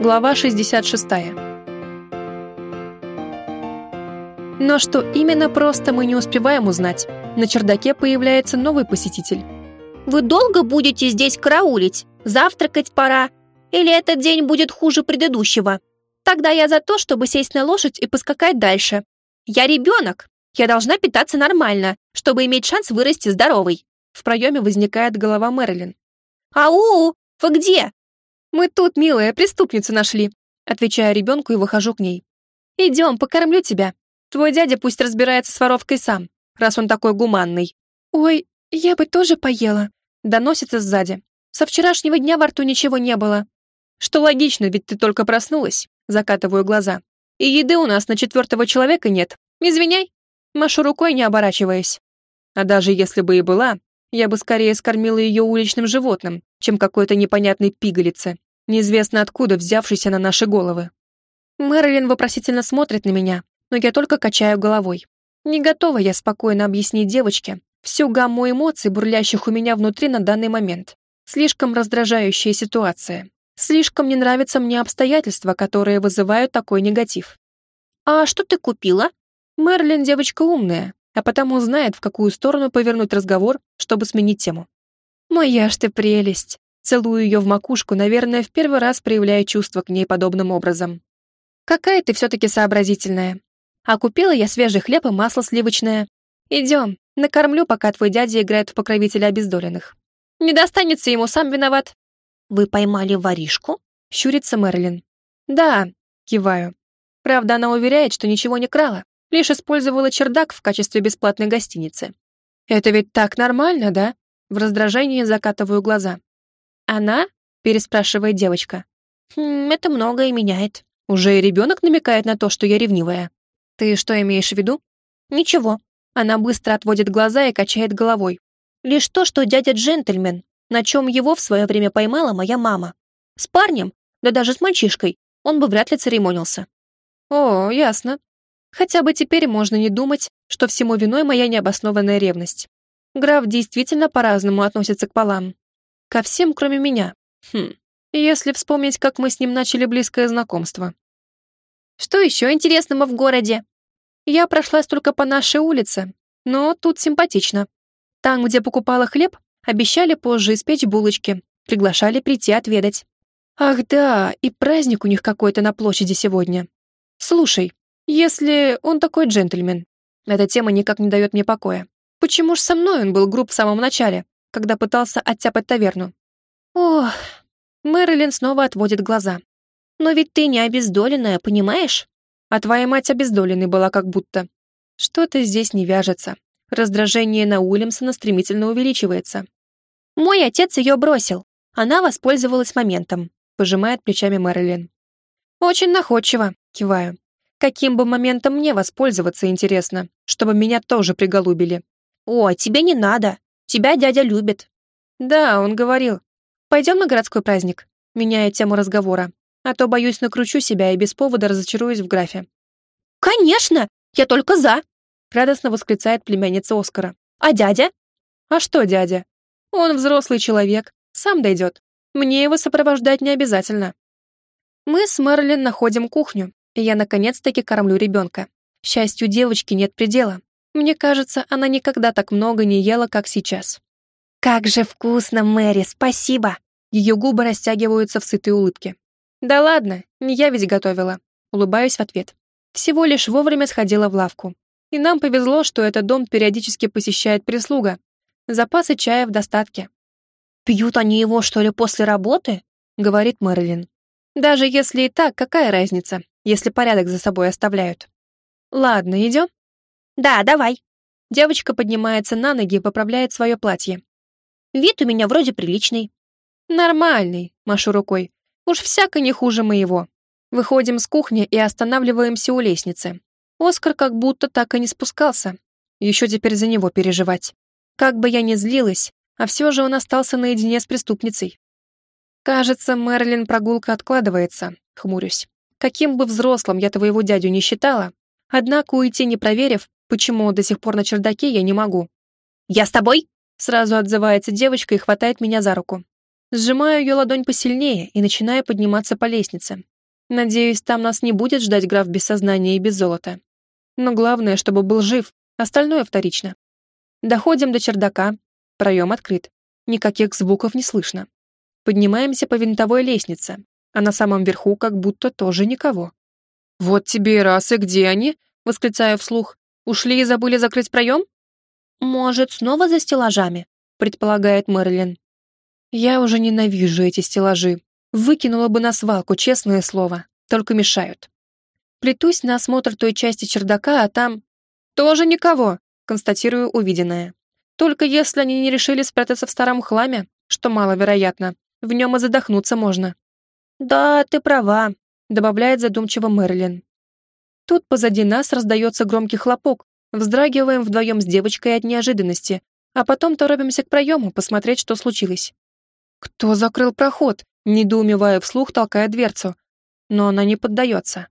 Глава 66. Но что именно просто мы не успеваем узнать. На чердаке появляется новый посетитель. «Вы долго будете здесь караулить? Завтракать пора? Или этот день будет хуже предыдущего? Тогда я за то, чтобы сесть на лошадь и поскакать дальше. Я ребенок. Я должна питаться нормально, чтобы иметь шанс вырасти здоровой». В проеме возникает голова Мэрилин. «Ау! Вы где?» «Мы тут, милая, преступницу нашли», отвечаю ребенку и выхожу к ней. «Идем, покормлю тебя. Твой дядя пусть разбирается с воровкой сам, раз он такой гуманный». «Ой, я бы тоже поела», доносится сзади. «Со вчерашнего дня во рту ничего не было». «Что логично, ведь ты только проснулась», закатываю глаза. «И еды у нас на четвертого человека нет. Извиняй». Машу рукой, не оборачиваясь. А даже если бы и была, я бы скорее скормила ее уличным животным, чем какой-то непонятной пигалице, неизвестно откуда взявшейся на наши головы. Мэрилин вопросительно смотрит на меня, но я только качаю головой. Не готова я спокойно объяснить девочке всю гамму эмоций, бурлящих у меня внутри на данный момент. Слишком раздражающая ситуация. Слишком не нравятся мне обстоятельства, которые вызывают такой негатив. «А что ты купила?» Мэрилин девочка умная, а потому знает, в какую сторону повернуть разговор, чтобы сменить тему. «Моя ж ты прелесть!» Целую ее в макушку, наверное, в первый раз проявляя чувства к ней подобным образом. «Какая ты все-таки сообразительная. А купила я свежий хлеб и масло сливочное. Идем, накормлю, пока твой дядя играет в покровителя обездоленных. Не достанется ему, сам виноват». «Вы поймали воришку?» — щурится Мэрилин. «Да», — киваю. Правда, она уверяет, что ничего не крала, лишь использовала чердак в качестве бесплатной гостиницы. «Это ведь так нормально, да?» В раздражении закатываю глаза. «Она?» — переспрашивает девочка. «Хм, это многое меняет». Уже и ребенок намекает на то, что я ревнивая. «Ты что имеешь в виду?» «Ничего». Она быстро отводит глаза и качает головой. «Лишь то, что дядя джентльмен, на чем его в свое время поймала моя мама. С парнем, да даже с мальчишкой, он бы вряд ли церемонился». «О, ясно. Хотя бы теперь можно не думать, что всему виной моя необоснованная ревность. Граф действительно по-разному относится к полам. Ко всем, кроме меня. Хм. Если вспомнить, как мы с ним начали близкое знакомство. Что еще интересного в городе? Я прошлась только по нашей улице, но тут симпатично. Там, где покупала хлеб, обещали позже испечь булочки, приглашали прийти отведать. Ах да, и праздник у них какой-то на площади сегодня. Слушай, если он такой джентльмен. Эта тема никак не дает мне покоя. Почему ж со мной он был груб в самом начале, когда пытался оттяпать таверну? Ох, Мэрилин снова отводит глаза. Но ведь ты не обездоленная, понимаешь? А твоя мать обездоленной была как будто. Что-то здесь не вяжется. Раздражение на Уильямсона стремительно увеличивается. Мой отец ее бросил. Она воспользовалась моментом, пожимает плечами Мэрилин. Очень находчиво, киваю. Каким бы моментом мне воспользоваться, интересно, чтобы меня тоже приголубили? О, тебе не надо. Тебя дядя любит. Да, он говорил. Пойдем на городской праздник, меняя тему разговора. А то, боюсь, накручу себя и без повода разочаруюсь в графе. Конечно, я только за. Радостно восклицает племянница Оскара. А дядя? А что дядя? Он взрослый человек, сам дойдет. Мне его сопровождать не обязательно. Мы с Мерлин находим кухню, и я наконец-таки кормлю ребенка. Счастью девочки нет предела. Мне кажется, она никогда так много не ела, как сейчас. «Как же вкусно, Мэри, спасибо!» Ее губы растягиваются в сытой улыбке. «Да ладно, не я ведь готовила». Улыбаюсь в ответ. Всего лишь вовремя сходила в лавку. И нам повезло, что этот дом периодически посещает прислуга. Запасы чая в достатке. «Пьют они его, что ли, после работы?» — говорит Мэрилин. «Даже если и так, какая разница? если порядок за собой оставляют. Ладно, идем? Да, давай. Девочка поднимается на ноги и поправляет свое платье. Вид у меня вроде приличный. Нормальный, машу рукой. Уж всяко не хуже моего. Выходим с кухни и останавливаемся у лестницы. Оскар как будто так и не спускался. Еще теперь за него переживать. Как бы я ни злилась, а все же он остался наедине с преступницей. Кажется, Мерлин прогулка откладывается, хмурюсь. Каким бы взрослым я твоего дядю не считала, однако уйти не проверив, почему до сих пор на чердаке я не могу. «Я с тобой?» Сразу отзывается девочка и хватает меня за руку. Сжимаю ее ладонь посильнее и начинаю подниматься по лестнице, Надеюсь, там нас не будет ждать граф без сознания и без золота. Но главное, чтобы был жив, остальное вторично. Доходим до чердака. Проем открыт. Никаких звуков не слышно. Поднимаемся по винтовой лестнице, а на самом верху как будто тоже никого. «Вот тебе и раз, и где они?» — восклицаю вслух. «Ушли и забыли закрыть проем?» «Может, снова за стеллажами?» — предполагает Мэрилин. «Я уже ненавижу эти стеллажи. Выкинула бы на свалку, честное слово. Только мешают. Плетусь на осмотр той части чердака, а там... Тоже никого!» — констатирую увиденное. «Только если они не решили спрятаться в старом хламе, что маловероятно, в нем и задохнуться можно». «Да, ты права», — добавляет задумчиво Мэрилин. Тут позади нас раздается громкий хлопок, вздрагиваем вдвоем с девочкой от неожиданности, а потом торопимся к проему посмотреть, что случилось. Кто закрыл проход? Недоумевая вслух, толкая дверцу. Но она не поддается.